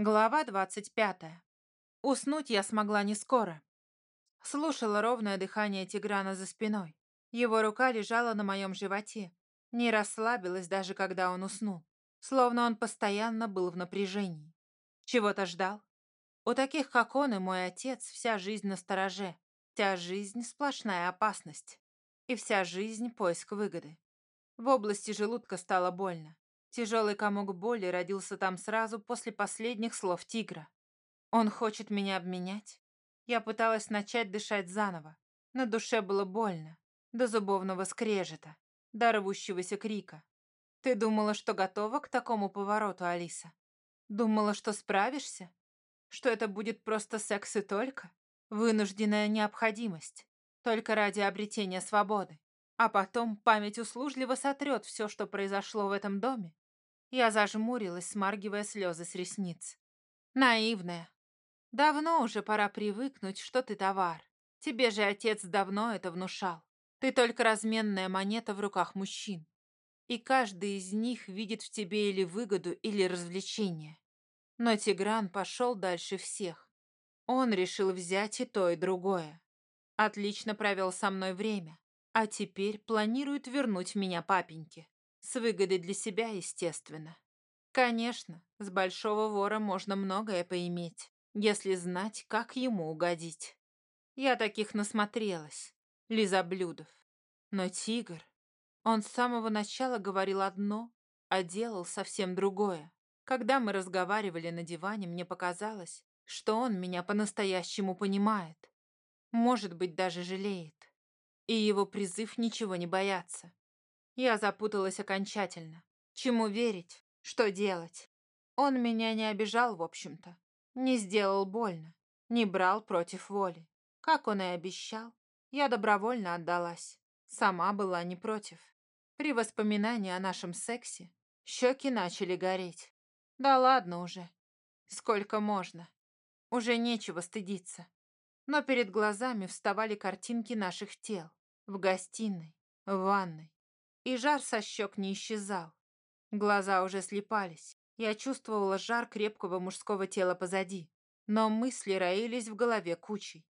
Глава двадцать пятая. Уснуть я смогла не скоро. Слушала ровное дыхание Тиграна за спиной. Его рука лежала на моем животе. Не расслабилась даже, когда он уснул. Словно он постоянно был в напряжении. Чего-то ждал. У таких, как он и мой отец, вся жизнь на стороже. Вся жизнь — сплошная опасность. И вся жизнь — поиск выгоды. В области желудка стало больно. Тяжелый комок боли родился там сразу после последних слов тигра. Он хочет меня обменять? Я пыталась начать дышать заново. На душе было больно. До зубовного скрежета. До рвущегося крика. Ты думала, что готова к такому повороту, Алиса? Думала, что справишься? Что это будет просто секс и только? Вынужденная необходимость. Только ради обретения свободы. А потом память услужливо сотрет все, что произошло в этом доме. Я зажмурилась, смаргивая слезы с ресниц. Наивная. Давно уже пора привыкнуть, что ты товар. Тебе же отец давно это внушал. Ты только разменная монета в руках мужчин. И каждый из них видит в тебе или выгоду, или развлечение. Но Тигран пошел дальше всех. Он решил взять и то, и другое. Отлично провел со мной время. А теперь планирует вернуть меня папеньке. С выгодой для себя, естественно. Конечно, с большого вора можно многое поиметь, если знать, как ему угодить. Я таких насмотрелась, лизоблюдов. Но тигр, он с самого начала говорил одно, а делал совсем другое. Когда мы разговаривали на диване, мне показалось, что он меня по-настоящему понимает. Может быть, даже жалеет и его призыв ничего не бояться. Я запуталась окончательно. Чему верить? Что делать? Он меня не обижал, в общем-то. Не сделал больно. Не брал против воли. Как он и обещал. Я добровольно отдалась. Сама была не против. При воспоминании о нашем сексе щеки начали гореть. Да ладно уже. Сколько можно. Уже нечего стыдиться. Но перед глазами вставали картинки наших тел в гостиной, в ванной. И жар со щек не исчезал. Глаза уже слепались. Я чувствовала жар крепкого мужского тела позади. Но мысли роились в голове кучей.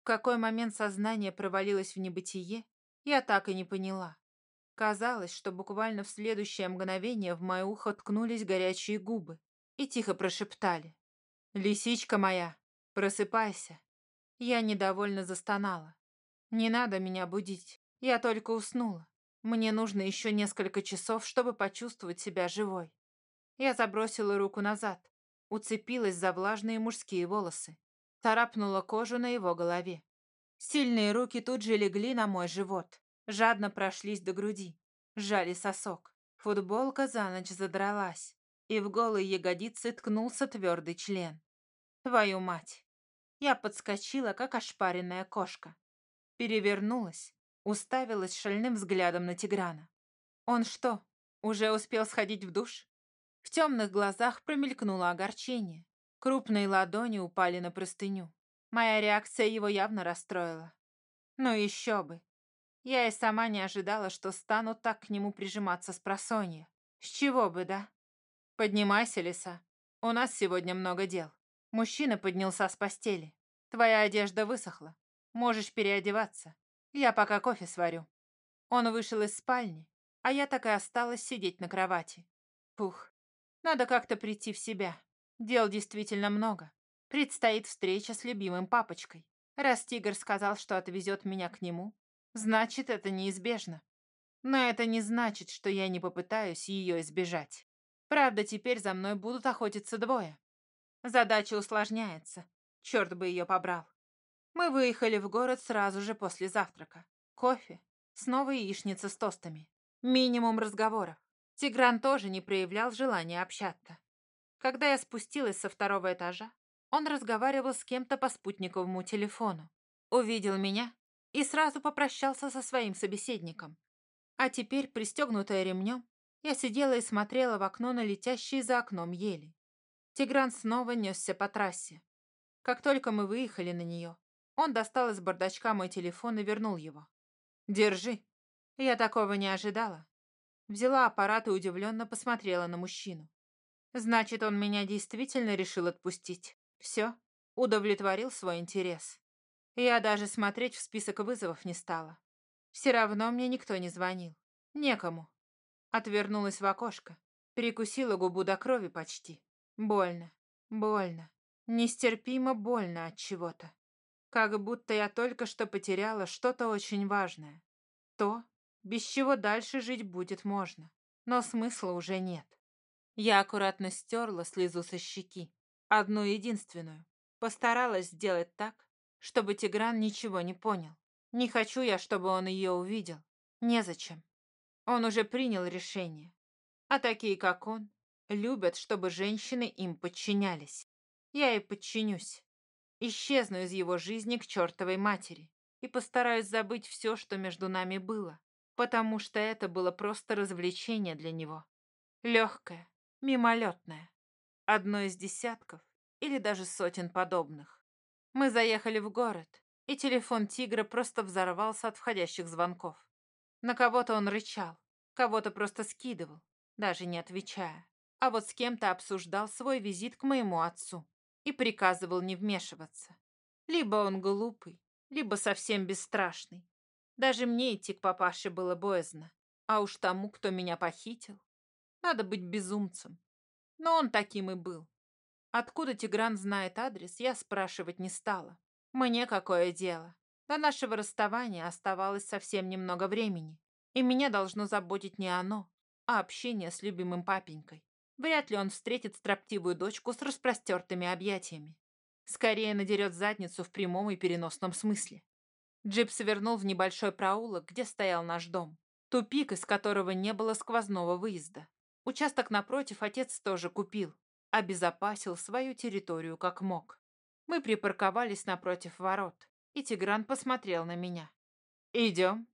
В какой момент сознание провалилось в небытие, я так и не поняла. Казалось, что буквально в следующее мгновение в мое ухо ткнулись горячие губы и тихо прошептали. «Лисичка моя, просыпайся!» Я недовольно застонала. Не надо меня будить. Я только уснула. Мне нужно еще несколько часов, чтобы почувствовать себя живой. Я забросила руку назад, уцепилась за влажные мужские волосы, царапнула кожу на его голове. Сильные руки тут же легли на мой живот, жадно прошлись до груди, сжали сосок. Футболка за ночь задралась, и в голые ягодицы ткнулся твердый член. Твою мать! Я подскочила, как ошпаренная кошка перевернулась, уставилась шальным взглядом на Тиграна. Он что, уже успел сходить в душ? В темных глазах промелькнуло огорчение. Крупные ладони упали на простыню. Моя реакция его явно расстроила. Ну еще бы. Я и сама не ожидала, что стану так к нему прижиматься с просонья. С чего бы, да? Поднимайся, лиса. У нас сегодня много дел. Мужчина поднялся с постели. Твоя одежда высохла. Можешь переодеваться. Я пока кофе сварю. Он вышел из спальни, а я так и осталась сидеть на кровати. Пух, надо как-то прийти в себя. Дел действительно много. Предстоит встреча с любимым папочкой. Раз тигр сказал, что отвезет меня к нему, значит, это неизбежно. Но это не значит, что я не попытаюсь ее избежать. Правда, теперь за мной будут охотиться двое. Задача усложняется. Черт бы ее побрал. Мы выехали в город сразу же после завтрака. Кофе, снова яичница с тостами. Минимум разговоров. Тигран тоже не проявлял желания общаться. Когда я спустилась со второго этажа, он разговаривал с кем-то по спутниковому телефону. Увидел меня и сразу попрощался со своим собеседником. А теперь, пристегнутая ремнем, я сидела и смотрела в окно на летящие за окном ели. Тигран снова несся по трассе. Как только мы выехали на нее, он достал из бардачка мой телефон и вернул его. «Держи». Я такого не ожидала. Взяла аппарат и удивленно посмотрела на мужчину. Значит, он меня действительно решил отпустить. Все, удовлетворил свой интерес. Я даже смотреть в список вызовов не стала. Все равно мне никто не звонил. Некому. Отвернулась в окошко. Перекусила губу до крови почти. Больно. Больно. Нестерпимо больно от чего-то. Как будто я только что потеряла что-то очень важное. То, без чего дальше жить будет можно. Но смысла уже нет. Я аккуратно стерла слезу со щеки. Одну единственную. Постаралась сделать так, чтобы Тигран ничего не понял. Не хочу я, чтобы он ее увидел. Незачем. Он уже принял решение. А такие, как он, любят, чтобы женщины им подчинялись. Я и подчинюсь. Исчезну из его жизни к чертовой матери и постараюсь забыть все, что между нами было, потому что это было просто развлечение для него. Легкое, мимолетное. Одно из десятков или даже сотен подобных. Мы заехали в город, и телефон тигра просто взорвался от входящих звонков. На кого-то он рычал, кого-то просто скидывал, даже не отвечая. А вот с кем-то обсуждал свой визит к моему отцу и приказывал не вмешиваться. Либо он глупый, либо совсем бесстрашный. Даже мне идти к папаше было боязно. А уж тому, кто меня похитил, надо быть безумцем. Но он таким и был. Откуда Тигран знает адрес, я спрашивать не стала. Мне какое дело? До нашего расставания оставалось совсем немного времени, и меня должно заботить не оно, а общение с любимым папенькой. Вряд ли он встретит строптивую дочку с распростертыми объятиями. Скорее надерет задницу в прямом и переносном смысле. Джип свернул в небольшой проулок, где стоял наш дом. Тупик, из которого не было сквозного выезда. Участок напротив отец тоже купил. Обезопасил свою территорию как мог. Мы припарковались напротив ворот, и Тигран посмотрел на меня. «Идем»,